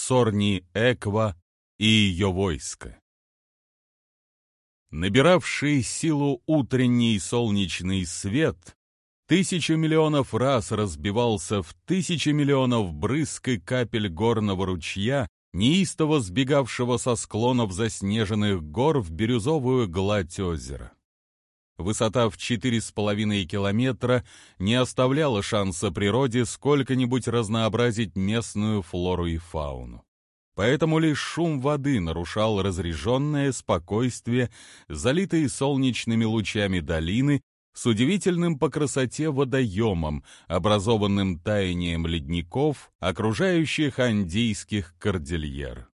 Сорни Эква и ее войско. Набиравший силу утренний солнечный свет тысячу миллионов раз разбивался в тысячи миллионов брызг и капель горного ручья, неистово сбегавшего со склонов заснеженных гор в бирюзовую гладь озера. Высота в четыре с половиной километра не оставляла шанса природе сколько-нибудь разнообразить местную флору и фауну поэтому лишь шум воды нарушал разреженное спокойствие, залитые солнечными лучами долины, с удивительным по красоте водоемом, образованным таянием ледников, окружающих андийских кордильер.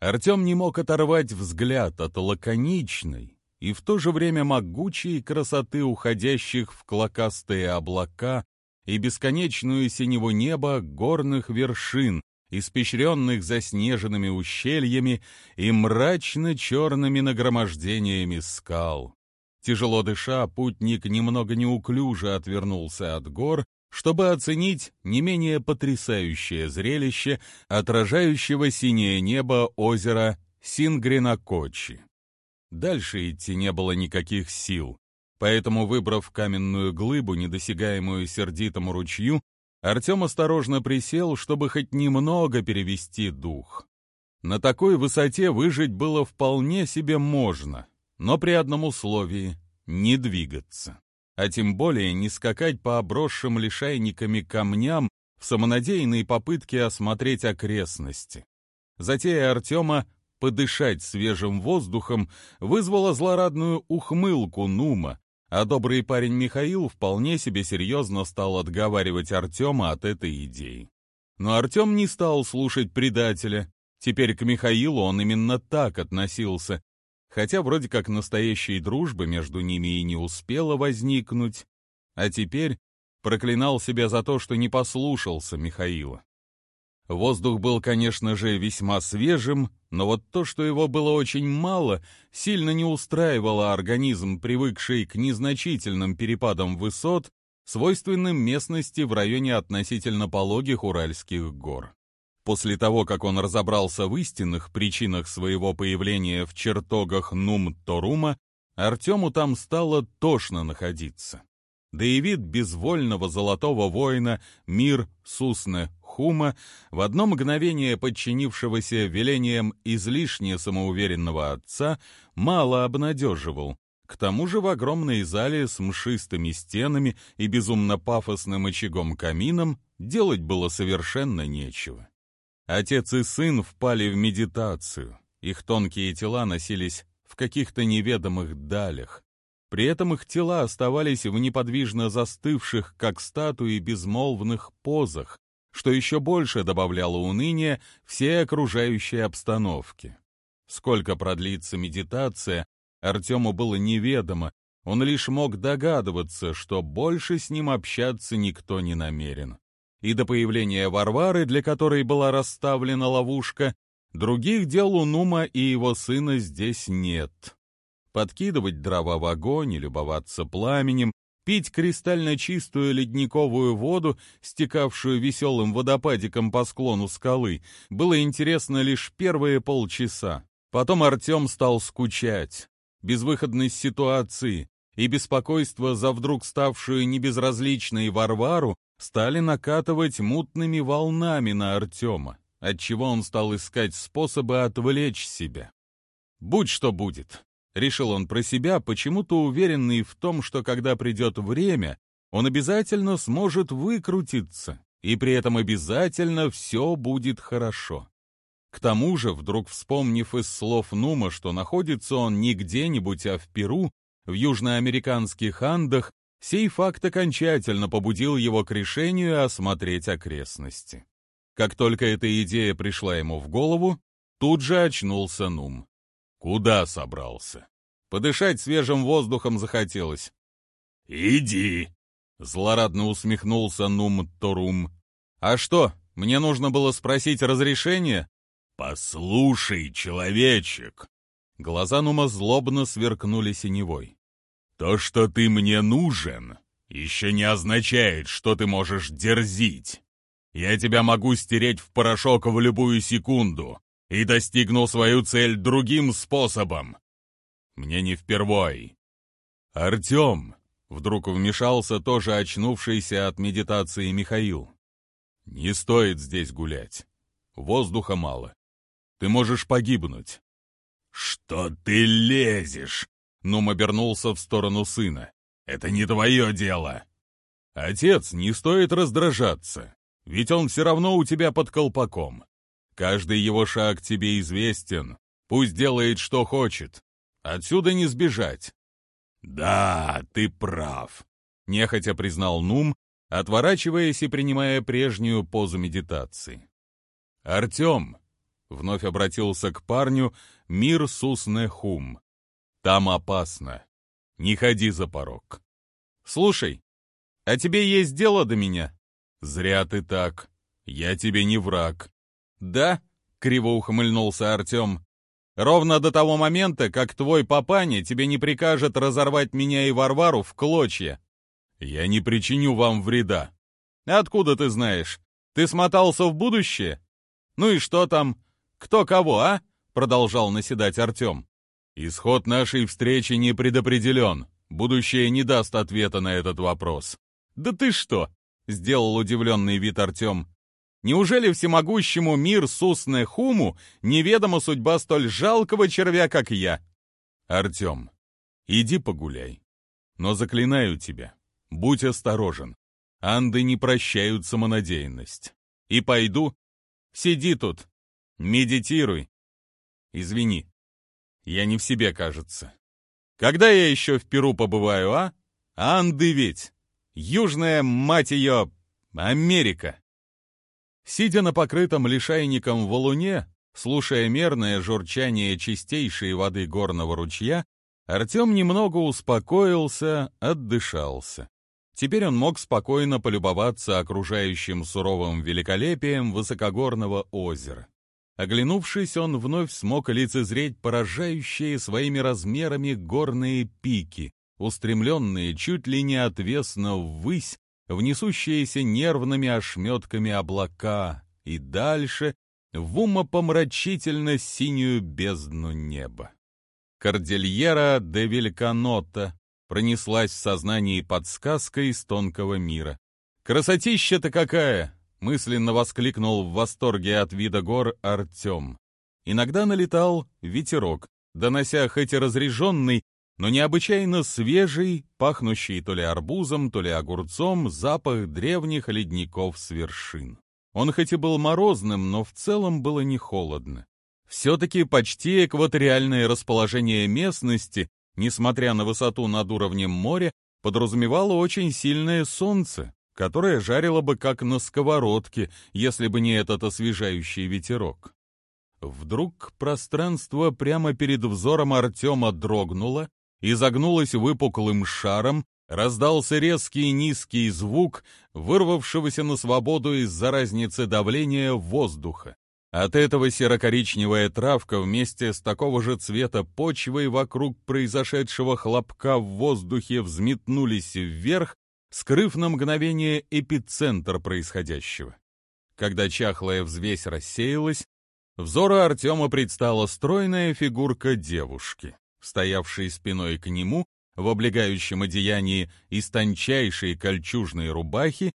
Артем не мог оторвать взгляд от лаконичной и в то же время могучей красоты уходящих в клокастые облака и бесконечную синего неба горных вершин, испещренных заснеженными ущельями и мрачно-черными нагромождениями скал. Тяжело дыша, путник немного неуклюже отвернулся от гор, чтобы оценить не менее потрясающее зрелище отражающего синее небо озера Сингринакочи. Дальше идти не было никаких сил, поэтому, выбрав каменную глыбу, недосягаемую сердитому ручью, Артем осторожно присел, чтобы хоть немного перевести дух. На такой высоте выжить было вполне себе можно, но при одном условии — не двигаться. А тем более не скакать по обросшим лишайниками камням в самонадеянной попытке осмотреть окрестности. Затея Артема подышать свежим воздухом вызвала злорадную ухмылку Нума, а добрый парень Михаил вполне себе серьезно стал отговаривать Артема от этой идеи. Но Артем не стал слушать предателя. Теперь к Михаилу он именно так относился, хотя вроде как настоящей дружбы между ними и не успела возникнуть, а теперь проклинал себя за то, что не послушался Михаила. Воздух был, конечно же, весьма свежим, но вот то, что его было очень мало, сильно не устраивало организм, привыкший к незначительным перепадам высот, свойственным местности в районе относительно пологих Уральских гор. После того, как он разобрался в истинных причинах своего появления в чертогах Нум-Торума, Артему там стало тошно находиться. Да и вид безвольного золотого воина Мир Сусне Хума, в одно мгновение подчинившегося велениям излишне самоуверенного отца, мало обнадеживал. К тому же в огромной зале с мшистыми стенами и безумно пафосным очагом-камином делать было совершенно нечего. Отец и сын впали в медитацию, их тонкие тела носились в каких-то неведомых далях. При этом их тела оставались в неподвижно застывших, как статуи, безмолвных позах, что еще больше добавляло уныния всей окружающей обстановке. Сколько продлится медитация, Артему было неведомо, он лишь мог догадываться, что больше с ним общаться никто не намерен. И до появления Варвары, для которой была расставлена ловушка, других дел у Нума и его сына здесь нет. Подкидывать дрова в огонь и любоваться пламенем, пить кристально чистую ледниковую воду, стекавшую веселым водопадиком по склону скалы, было интересно лишь первые полчаса. Потом Артем стал скучать. Безвыходность ситуации и беспокойство за вдруг ставшую небезразличной Варвару стали накатывать мутными волнами на Артема, отчего он стал искать способы отвлечь себя. Будь что будет, Решил он про себя, почему-то уверенный в том, что когда придет время, он обязательно сможет выкрутиться, и при этом обязательно все будет хорошо. К тому же, вдруг вспомнив из слов Нума, что находится он не где-нибудь, а в Перу, в южноамериканских Андах, сей факт окончательно побудил его к решению осмотреть окрестности. Как только эта идея пришла ему в голову, тут же очнулся Нум. Куда собрался? Подышать свежим воздухом захотелось. Иди, злорадно усмехнулся Нум Торум. А что, мне нужно было спросить разрешение? Послушай, человечек. Глаза Нума злобно сверкнули синевой. То, что ты мне нужен, еще не означает, что ты можешь дерзить. Я тебя могу стереть в порошок в любую секунду и достигну свою цель другим способом. Мне не впервой. Артем, вдруг вмешался тоже очнувшийся от медитации Михаил. Не стоит здесь гулять. Воздуха мало. Ты можешь погибнуть. Что ты лезешь? Нум обернулся в сторону сына. Это не твое дело. Отец, не стоит раздражаться, ведь он все равно у тебя под колпаком. Каждый его шаг тебе известен, пусть делает, что хочет. Отсюда не сбежать. Да, ты прав, нехотя признал Нум, отворачиваясь и принимая прежнюю позу медитации. Артем, вновь обратился к парню Мир Суснехум. Там опасно. Не ходи за порог. Слушай, а тебе есть дело до меня? Зря ты так. Я тебе не враг. Да? Криво ухмыльнулся Артем. Ровно до того момента, как твой папаня тебе не прикажет разорвать меня и Варвару в клочья. Я не причиню вам вреда. Откуда ты знаешь? Ты смотался в будущее? Ну и что там? Кто кого, а? Продолжал наседать Артем. Исход нашей встречи не предопределен. Будущее не даст ответа на этот вопрос. Да ты что? Сделал удивленный вид Артем. Неужели всемогущему мир Сусне Хуму неведома судьба столь жалкого червя, как я? Артем, иди погуляй. Но заклинаю тебя, будь осторожен. Анды не прощают самонадеянность. И пойду. Сиди тут. Медитируй. Извини. Я не в себе, кажется. Когда я еще в Перу побываю, а? Анды ведь. Южная, мать ее, Америка. Сидя на покрытом лишайником валуне, слушая мерное журчание чистейшей воды горного ручья, Артем немного успокоился, отдышался. Теперь он мог спокойно полюбоваться окружающим суровым великолепием высокогорного озера. Оглянувшись, он вновь смог лицезреть поражающие своими размерами горные пики, устремленные чуть ли не отвесно ввысь, в несущиеся нервными ошметками облака и дальше в умопомрачительно синюю бездну неба. Кордильера де Вельканота пронеслась в сознании подсказка из тонкого мира. «Красотища-то какая! мысленно воскликнул в восторге от вида гор Артем. Иногда налетал ветерок, донося хоть и разреженный, но необычайно свежий, пахнущий то ли арбузом, то ли огурцом, запах древних ледников с вершин. Он хоть и был морозным, но в целом было не холодно. Все-таки почти экваториальное расположение местности, несмотря на высоту над уровнем моря, подразумевало очень сильное солнце, которая жарила бы как на сковородке, если бы не этот освежающий ветерок. Вдруг пространство прямо перед взором Артема дрогнуло и загнулось выпуклым шаром, раздался резкий низкий звук, вырвавшегося на свободу из-за разницы давления воздуха. От этого серо-коричневая травка вместе с такого же цвета почвой вокруг произошедшего хлопка в воздухе взметнулись вверх скрыв на мгновение эпицентр происходящего. Когда чахлая взвесь рассеялась, взору Артема предстала стройная фигурка девушки, стоявшей спиной к нему в облегающем одеянии из тончайшей кольчужной рубахи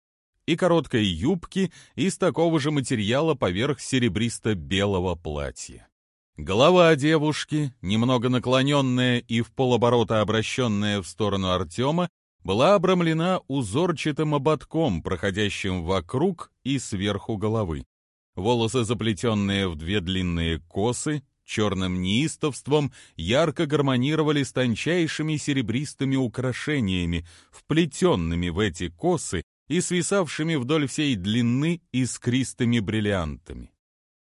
и короткой юбки из такого же материала поверх серебристо-белого платья. Голова девушки, немного наклоненная и в полоборота обращенная в сторону Артема, была обрамлена узорчатым ободком, проходящим вокруг и сверху головы. Волосы, заплетенные в две длинные косы, черным неистовством ярко гармонировали с тончайшими серебристыми украшениями, вплетенными в эти косы и свисавшими вдоль всей длины искристыми бриллиантами.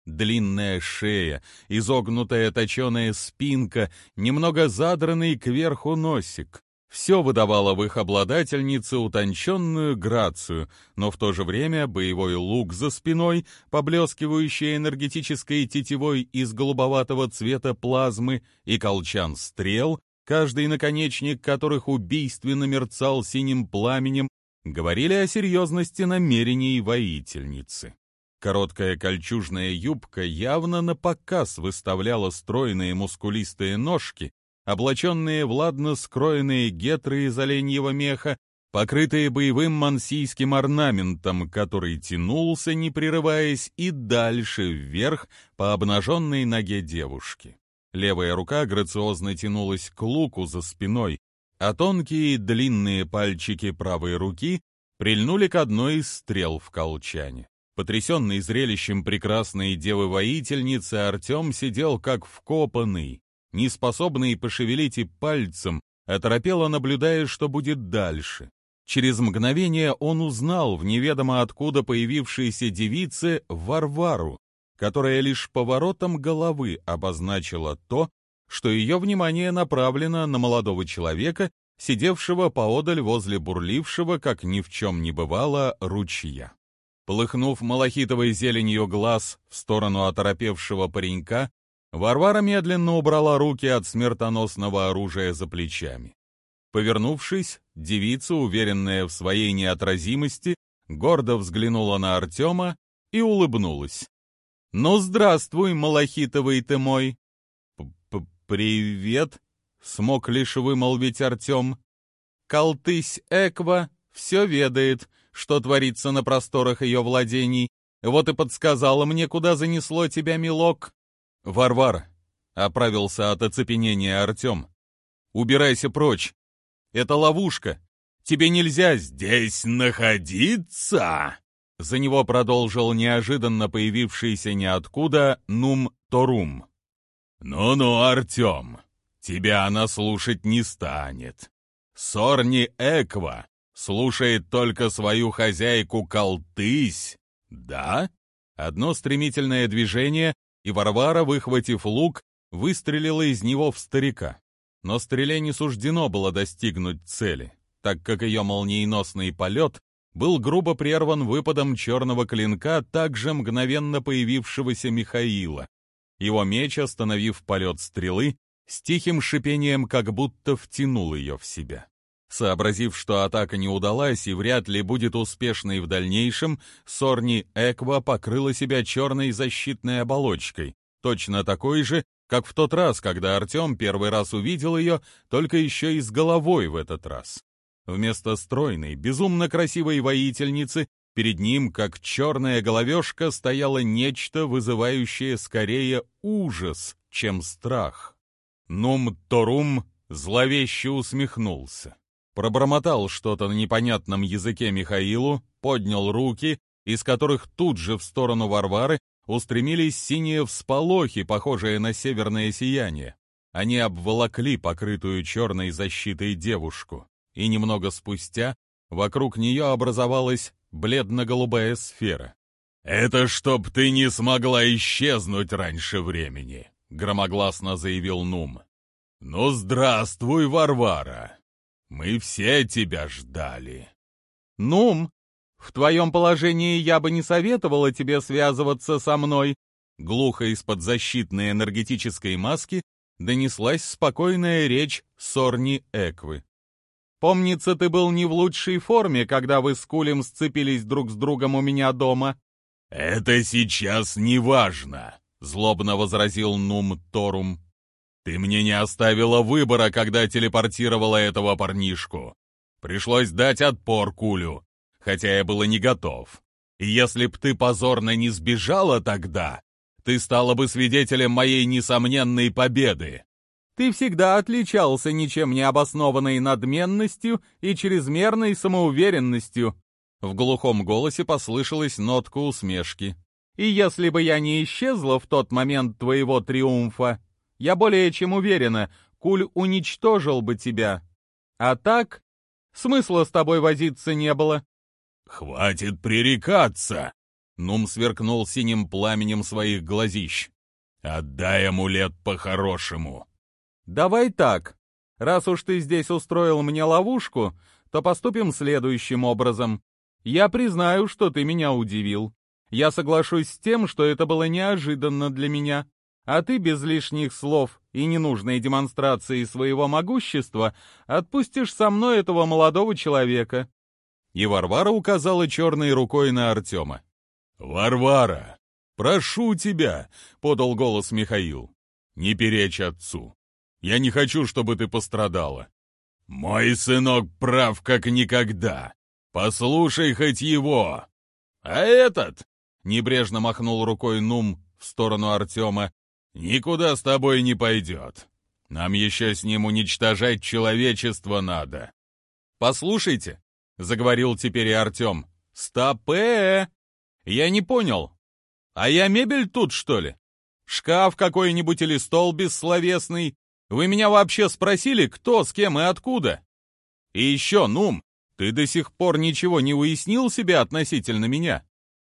Длинная шея, изогнутая точеная спинка, немного задранный кверху носик, все выдавало в их обладательнице утонченную грацию, но в то же время боевой лук за спиной, поблескивающий энергетической тетивой из голубоватого цвета плазмы, и колчан стрел, каждый наконечник которых убийственно мерцал синим пламенем, говорили о серьезности намерений воительницы. Короткая кольчужная юбка явно на показ выставляла стройные мускулистые ножки, облаченные в ладно скроенные гетры из оленьего меха, покрытые боевым мансийским орнаментом, который тянулся, не прерываясь, и дальше вверх по обнаженной ноге девушки. Левая рука грациозно тянулась к луку за спиной, а тонкие длинные пальчики правой руки прильнули к одной из стрел в колчане. Потрясенный зрелищем прекрасной девы-воительницы, Артем сидел как вкопанный, неспособный пошевелить и пальцем, оторопело наблюдая, что будет дальше. Через мгновение он узнал в неведомо откуда появившейся девице Варвару, которая лишь поворотом головы обозначила то, что ее внимание направлено на молодого человека, сидевшего поодаль возле бурлившего, как ни в чем не бывало, ручья. Полыхнув малахитовой зеленью глаз в сторону оторопевшего паренька, Варвара медленно убрала руки от смертоносного оружия за плечами. Повернувшись, девица, уверенная в своей неотразимости, гордо взглянула на Артема и улыбнулась. «Ну, здравствуй, малахитовый ты мой!» «Привет!» — смог лишь вымолвить Артем. «Колтысь Эква все ведает», что творится на просторах ее владений. Вот и подсказала мне, куда занесло тебя, милок. Варвар, оправился от оцепенения Артем. Убирайся прочь. Это ловушка. Тебе нельзя здесь находиться. За него продолжил неожиданно появившийся ниоткуда Нум Торум. «Ну-ну, Артем, тебя она слушать не станет. Сорни Эква слушает только свою хозяйку Колтысь, да? Одно стремительное движение, и Варвара, выхватив лук, выстрелила из него в старика. Но стреле не суждено было достигнуть цели, так как ее молниеносный полет был грубо прерван выпадом черного клинка, также мгновенно появившегося Михаила. Его меч, остановив полет стрелы, с тихим шипением как будто втянул ее в себя. Сообразив, что атака не удалась и вряд ли будет успешной в дальнейшем, Сорни Эква покрыла себя черной защитной оболочкой, точно такой же, как в тот раз, когда Артем первый раз увидел ее, только еще и с головой в этот раз. Вместо стройной, безумно красивой воительницы перед ним, как черная головешка, стояло нечто, вызывающее скорее ужас, чем страх. Нум Торум зловеще усмехнулся пробормотал что-то на непонятном языке Михаилу, поднял руки, из которых тут же в сторону Варвары устремились синие всполохи, похожие на северное сияние. Они обволокли покрытую черной защитой девушку, и немного спустя вокруг нее образовалась бледно-голубая сфера. «Это чтоб ты не смогла исчезнуть раньше времени», — громогласно заявил Нум. «Ну, здравствуй, Варвара! Мы все тебя ждали. Нум, в твоем положении я бы не советовала тебе связываться со мной. Глухо из-под защитной энергетической маски донеслась спокойная речь Сорни Эквы. Помнится, ты был не в лучшей форме, когда вы с Кулем сцепились друг с другом у меня дома. Это сейчас не важно, злобно возразил Нум Торум. Ты мне не оставила выбора, когда телепортировала этого парнишку. Пришлось дать отпор Кулю, хотя я был и не готов. И если б ты позорно не сбежала тогда, ты стала бы свидетелем моей несомненной победы. Ты всегда отличался ничем не обоснованной надменностью и чрезмерной самоуверенностью. В глухом голосе послышалась нотка усмешки. И если бы я не исчезла в тот момент твоего триумфа, я более чем уверена, Куль уничтожил бы тебя. А так, смысла с тобой возиться не было». «Хватит пререкаться!» Нум сверкнул синим пламенем своих глазищ. «Отдай амулет по-хорошему!» «Давай так. Раз уж ты здесь устроил мне ловушку, то поступим следующим образом. Я признаю, что ты меня удивил. Я соглашусь с тем, что это было неожиданно для меня а ты без лишних слов и ненужной демонстрации своего могущества отпустишь со мной этого молодого человека. И Варвара указала черной рукой на Артема. «Варвара, прошу тебя!» — подал голос Михаил. «Не перечь отцу. Я не хочу, чтобы ты пострадала. Мой сынок прав как никогда. Послушай хоть его. А этот, небрежно махнул рукой Нум в сторону Артема, никуда с тобой не пойдет. Нам еще с ним уничтожать человечество надо. Послушайте, заговорил теперь и Артем. Стопе! Я не понял. А я мебель тут, что ли? Шкаф какой-нибудь или стол бессловесный? Вы меня вообще спросили, кто, с кем и откуда? И еще, Нум, ты до сих пор ничего не уяснил себе относительно меня?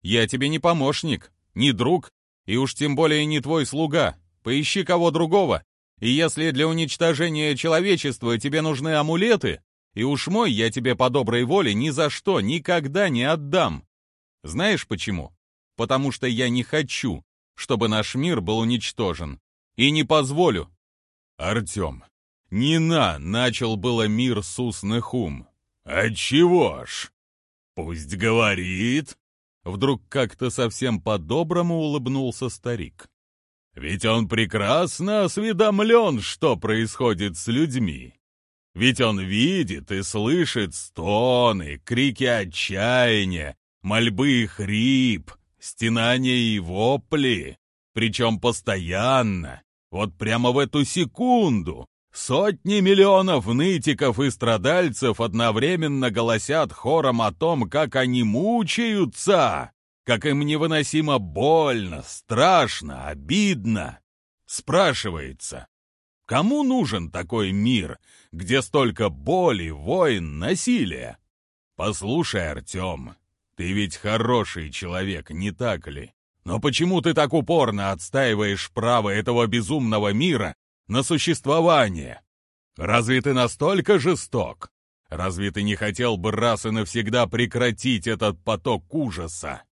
Я тебе не помощник, не друг, и уж тем более не твой слуга. Поищи кого другого. И если для уничтожения человечества тебе нужны амулеты, и уж мой я тебе по доброй воле ни за что никогда не отдам. Знаешь почему? Потому что я не хочу, чтобы наш мир был уничтожен. И не позволю, Артем. Не на, начал было мир с устных ум. Отчего ж? Пусть говорит. Вдруг как-то совсем по-доброму улыбнулся старик. Ведь он прекрасно осведомлен, что происходит с людьми. Ведь он видит и слышит стоны, крики отчаяния, мольбы и хрип, стенания и вопли, причем постоянно, вот прямо в эту секунду сотни миллионов нытиков и страдальцев одновременно голосят хором о том, как они мучаются, как им невыносимо больно, страшно, обидно. Спрашивается, кому нужен такой мир, где столько боли, войн, насилия? Послушай, Артем, ты ведь хороший человек, не так ли? Но почему ты так упорно отстаиваешь право этого безумного мира на существование? Разве ты настолько жесток? Разве ты не хотел бы раз и навсегда прекратить этот поток ужаса?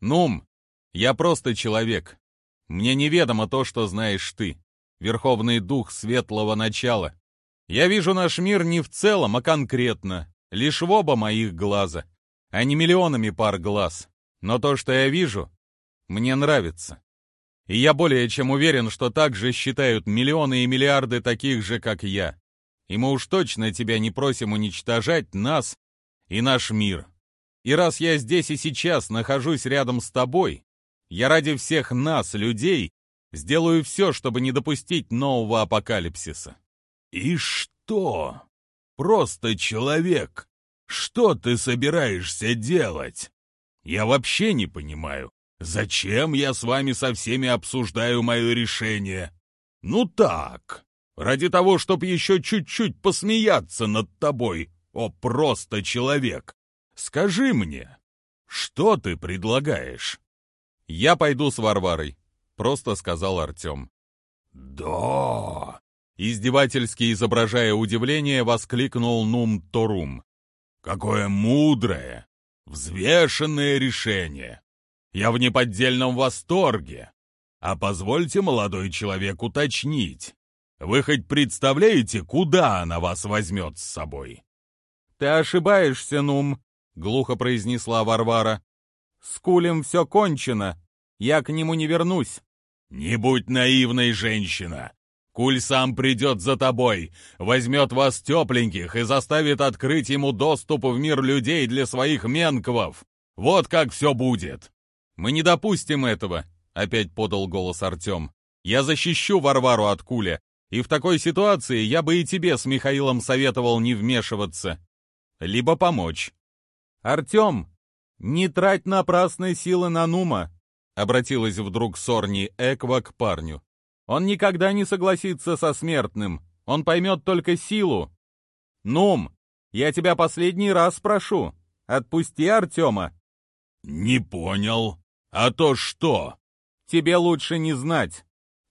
Нум, я просто человек. Мне неведомо то, что знаешь ты, Верховный Дух Светлого Начала. Я вижу наш мир не в целом, а конкретно, лишь в оба моих глаза, а не миллионами пар глаз. Но то, что я вижу, мне нравится. И я более чем уверен, что так же считают миллионы и миллиарды таких же, как я. И мы уж точно тебя не просим уничтожать нас и наш мир. И раз я здесь и сейчас нахожусь рядом с тобой, я ради всех нас, людей, сделаю все, чтобы не допустить нового апокалипсиса. И что? Просто человек. Что ты собираешься делать? Я вообще не понимаю. Зачем я с вами со всеми обсуждаю мое решение? Ну так, ради того, чтобы еще чуть-чуть посмеяться над тобой, о просто человек. Скажи мне, что ты предлагаешь? Я пойду с Варварой, просто сказал Артем. Да! Издевательски изображая удивление, воскликнул Нум Торум. Какое мудрое, взвешенное решение! Я в неподдельном восторге. А позвольте, молодой человек, уточнить. Вы хоть представляете, куда она вас возьмет с собой?» «Ты ошибаешься, Нум», — глухо произнесла Варвара. «С Кулем все кончено. Я к нему не вернусь». «Не будь наивной, женщина. Куль сам придет за тобой, возьмет вас тепленьких и заставит открыть ему доступ в мир людей для своих менквов. Вот как все будет. «Мы не допустим этого», — опять подал голос Артем. «Я защищу Варвару от Куля, и в такой ситуации я бы и тебе с Михаилом советовал не вмешиваться, либо помочь». «Артем, не трать напрасной силы на Нума», — обратилась вдруг Сорни Эква к парню. «Он никогда не согласится со смертным, он поймет только силу. Нум, я тебя последний раз прошу, отпусти Артема». «Не понял», «А то что?» «Тебе лучше не знать».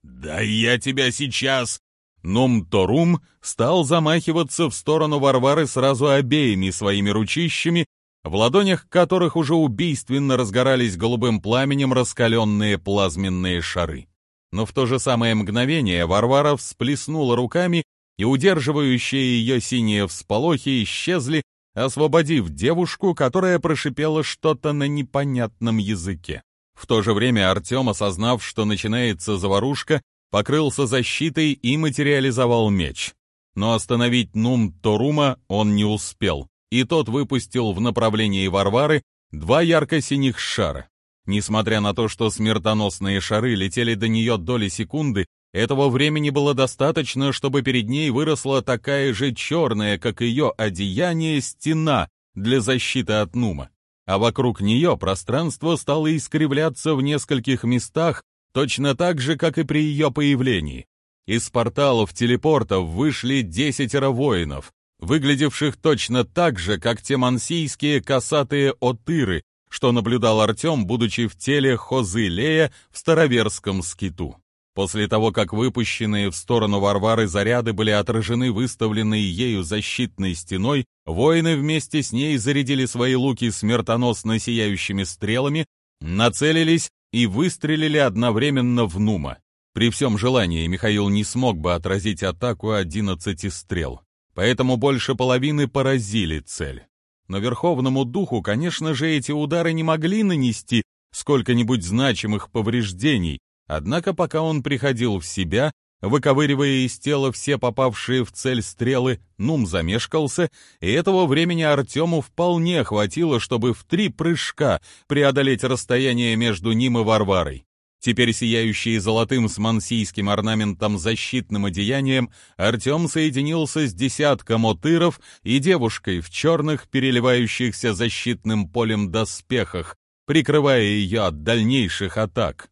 «Да я тебя сейчас...» Нум-Торум стал замахиваться в сторону Варвары сразу обеими своими ручищами, в ладонях которых уже убийственно разгорались голубым пламенем раскаленные плазменные шары. Но в то же самое мгновение Варвара всплеснула руками, и удерживающие ее синие всполохи исчезли, освободив девушку, которая прошипела что-то на непонятном языке. В то же время Артем, осознав, что начинается заварушка, покрылся защитой и материализовал меч. Но остановить Нум Торума он не успел, и тот выпустил в направлении Варвары два ярко-синих шара. Несмотря на то, что смертоносные шары летели до нее доли секунды, этого времени было достаточно, чтобы перед ней выросла такая же черная, как ее одеяние, стена для защиты от Нума. А вокруг нее пространство стало искривляться в нескольких местах, точно так же, как и при ее появлении. Из порталов телепортов вышли десятеро воинов, выглядевших точно так же, как те мансийские косатые отыры, что наблюдал Артем, будучи в теле Хозы Лея в староверском скиту. После того, как выпущенные в сторону Варвары заряды были отражены выставленной ею защитной стеной, воины вместе с ней зарядили свои луки смертоносно сияющими стрелами, нацелились и выстрелили одновременно в Нума. При всем желании Михаил не смог бы отразить атаку одиннадцати стрел, поэтому больше половины поразили цель. Но Верховному Духу, конечно же, эти удары не могли нанести сколько-нибудь значимых повреждений, однако пока он приходил в себя, выковыривая из тела все попавшие в цель стрелы, Нум замешкался, и этого времени Артему вполне хватило, чтобы в три прыжка преодолеть расстояние между ним и Варварой. Теперь сияющий золотым с мансийским орнаментом защитным одеянием, Артем соединился с десятком отыров и девушкой в черных, переливающихся защитным полем доспехах, прикрывая ее от дальнейших атак.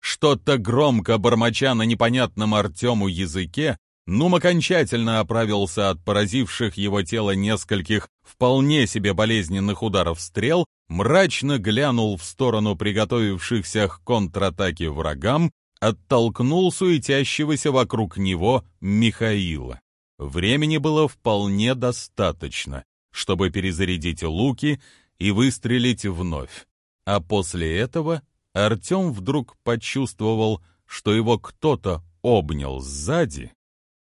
Что-то громко бормоча на непонятном Артему языке, Нум окончательно оправился от поразивших его тело нескольких вполне себе болезненных ударов стрел, мрачно глянул в сторону приготовившихся к контратаке врагам, оттолкнул суетящегося вокруг него Михаила. Времени было вполне достаточно, чтобы перезарядить луки и выстрелить вновь. А после этого Артем вдруг почувствовал, что его кто-то обнял сзади,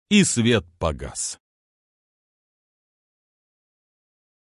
и свет погас.